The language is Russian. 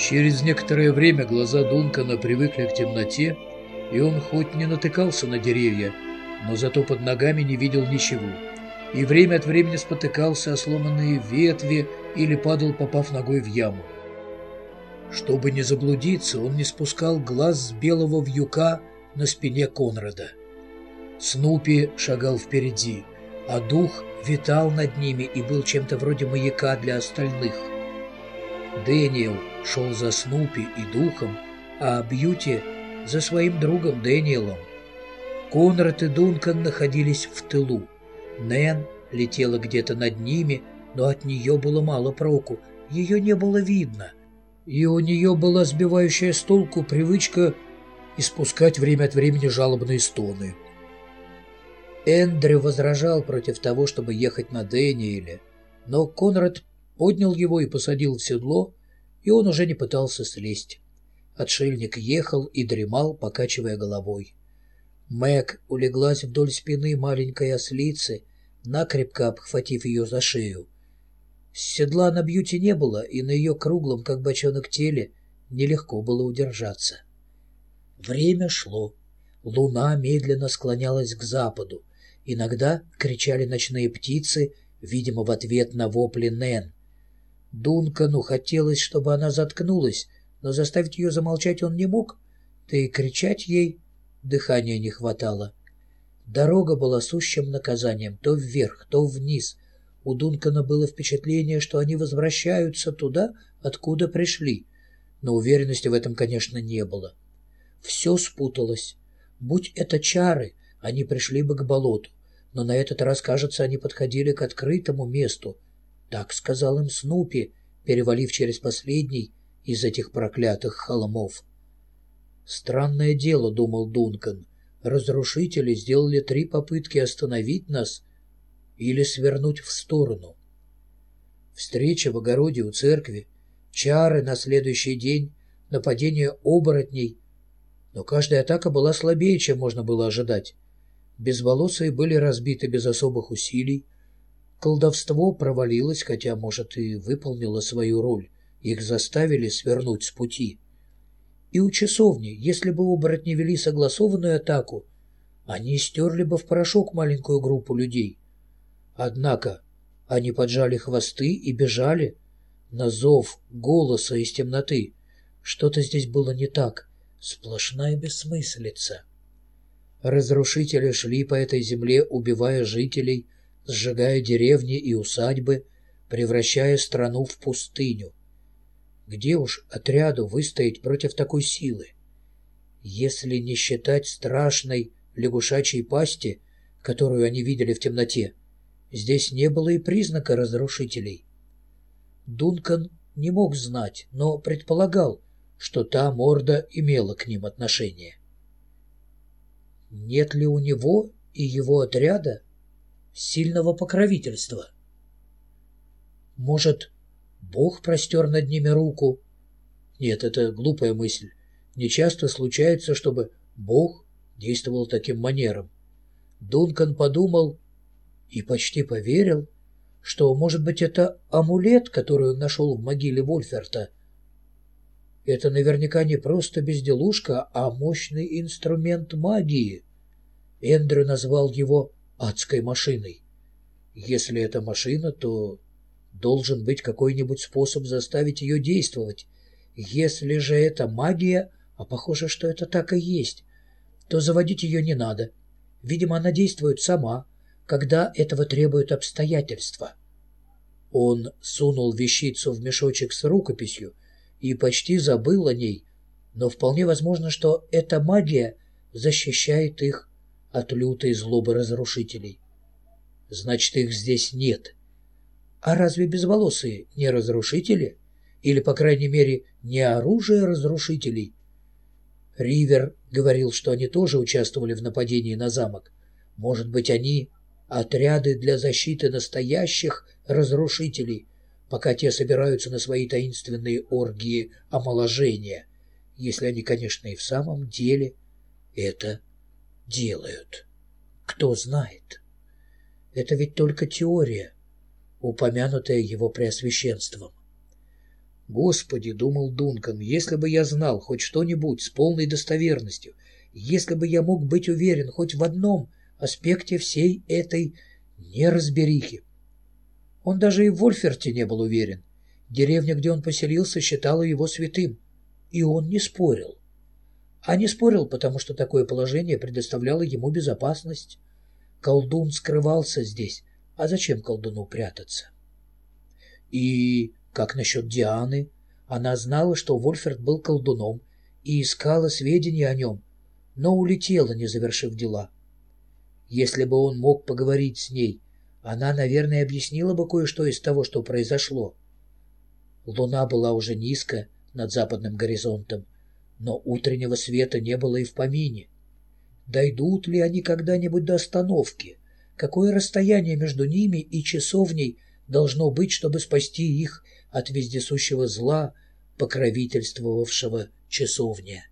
Через некоторое время глаза Дункана привыкли к темноте, и он хоть не натыкался на деревья, но зато под ногами не видел ничего, и время от времени спотыкался о сломанные ветви или падал, попав ногой в яму. Чтобы не заблудиться, он не спускал глаз с белого вьюка на спине Конрада. Снупи шагал впереди, а дух витал над ними и был чем-то вроде маяка для остальных. Дэниел шел за Снупи и духом, а Бьюти — за своим другом Дэниелом. Конрад и Дункан находились в тылу. Нэн летела где-то над ними, но от нее было мало проку, ее не было видно. И у нее была сбивающая с толку привычка испускать время от времени жалобные стоны. Эндрю возражал против того, чтобы ехать на Дэниеле, но Конрад поднял его и посадил в седло, и он уже не пытался слезть. Отшельник ехал и дремал, покачивая головой. Мэг улеглась вдоль спины маленькой ослицы, накрепко обхватив ее за шею. Седла на бьюти не было, и на ее круглом, как бочонок теле, нелегко было удержаться. Время шло. Луна медленно склонялась к западу. Иногда кричали ночные птицы, видимо, в ответ на вопли Нэн. Дункану хотелось, чтобы она заткнулась, но заставить ее замолчать он не мог, да и кричать ей дыхания не хватало. Дорога была сущим наказанием, то вверх, то вниз. У Дункана было впечатление, что они возвращаются туда, откуда пришли, но уверенности в этом, конечно, не было. Все спуталось. Будь это чары, они пришли бы к болоту, но на этот раз, кажется, они подходили к открытому месту, так сказал им Снупи, перевалив через последний из этих проклятых холмов. Странное дело, думал Дункан. Разрушители сделали три попытки остановить нас или свернуть в сторону. Встреча в огороде у церкви, чары на следующий день, нападение оборотней. Но каждая атака была слабее, чем можно было ожидать. Безволосые были разбиты без особых усилий, Колдовство провалилось, хотя, может, и выполнило свою роль. Их заставили свернуть с пути. И у часовни, если бы оборотни вели согласованную атаку, они стерли бы в порошок маленькую группу людей. Однако они поджали хвосты и бежали на зов голоса из темноты. Что-то здесь было не так. Сплошная бессмыслица. Разрушители шли по этой земле, убивая жителей, сжигая деревни и усадьбы, превращая страну в пустыню. Где уж отряду выстоять против такой силы? Если не считать страшной лягушачьей пасти, которую они видели в темноте, здесь не было и признака разрушителей. Дункан не мог знать, но предполагал, что та морда имела к ним отношение. Нет ли у него и его отряда сильного покровительства. Может, Бог простер над ними руку? Нет, это глупая мысль. Нечасто случается, чтобы Бог действовал таким манером. Дункан подумал и почти поверил, что, может быть, это амулет, который он нашел в могиле Вольферта. Это наверняка не просто безделушка, а мощный инструмент магии. Эндрю назвал его адской машиной. Если это машина, то должен быть какой-нибудь способ заставить ее действовать. Если же это магия, а похоже, что это так и есть, то заводить ее не надо. Видимо, она действует сама, когда этого требуют обстоятельства. Он сунул вещицу в мешочек с рукописью и почти забыл о ней, но вполне возможно, что эта магия защищает их от лютой злобы разрушителей. Значит, их здесь нет. А разве безволосые не разрушители? Или, по крайней мере, не оружие разрушителей? Ривер говорил, что они тоже участвовали в нападении на замок. Может быть, они отряды для защиты настоящих разрушителей, пока те собираются на свои таинственные оргии омоложения, если они, конечно, и в самом деле это делают. Кто знает? Это ведь только теория, упомянутая его преосвященством. Господи, думал Дункан, если бы я знал хоть что-нибудь с полной достоверностью, если бы я мог быть уверен хоть в одном аспекте всей этой неразберихи. Он даже и в Вольферте не был уверен. Деревня, где он поселился, считала его святым. И он не спорил. А не спорил, потому что такое положение предоставляло ему безопасность. Колдун скрывался здесь. А зачем колдуну прятаться? И как насчет Дианы? Она знала, что Вольферт был колдуном и искала сведения о нем, но улетела, не завершив дела. Если бы он мог поговорить с ней, она, наверное, объяснила бы кое-что из того, что произошло. Луна была уже низко над западным горизонтом, но утреннего света не было и в помине. Дойдут ли они когда-нибудь до остановки? Какое расстояние между ними и часовней должно быть, чтобы спасти их от вездесущего зла, покровительствовавшего часовне.